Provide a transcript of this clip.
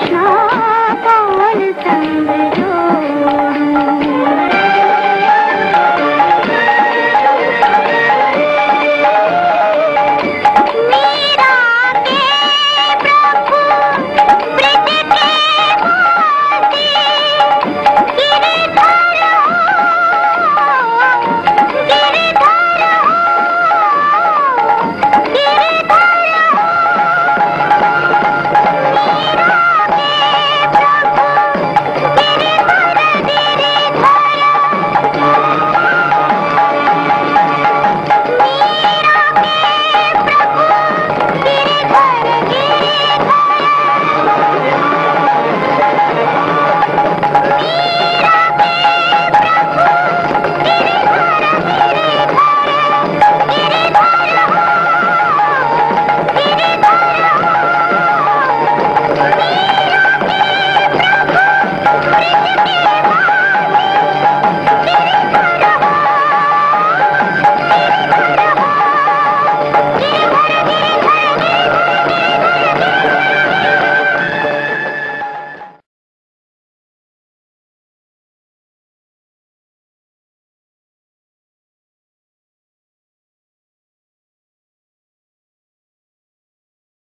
कृष्णा कौन संग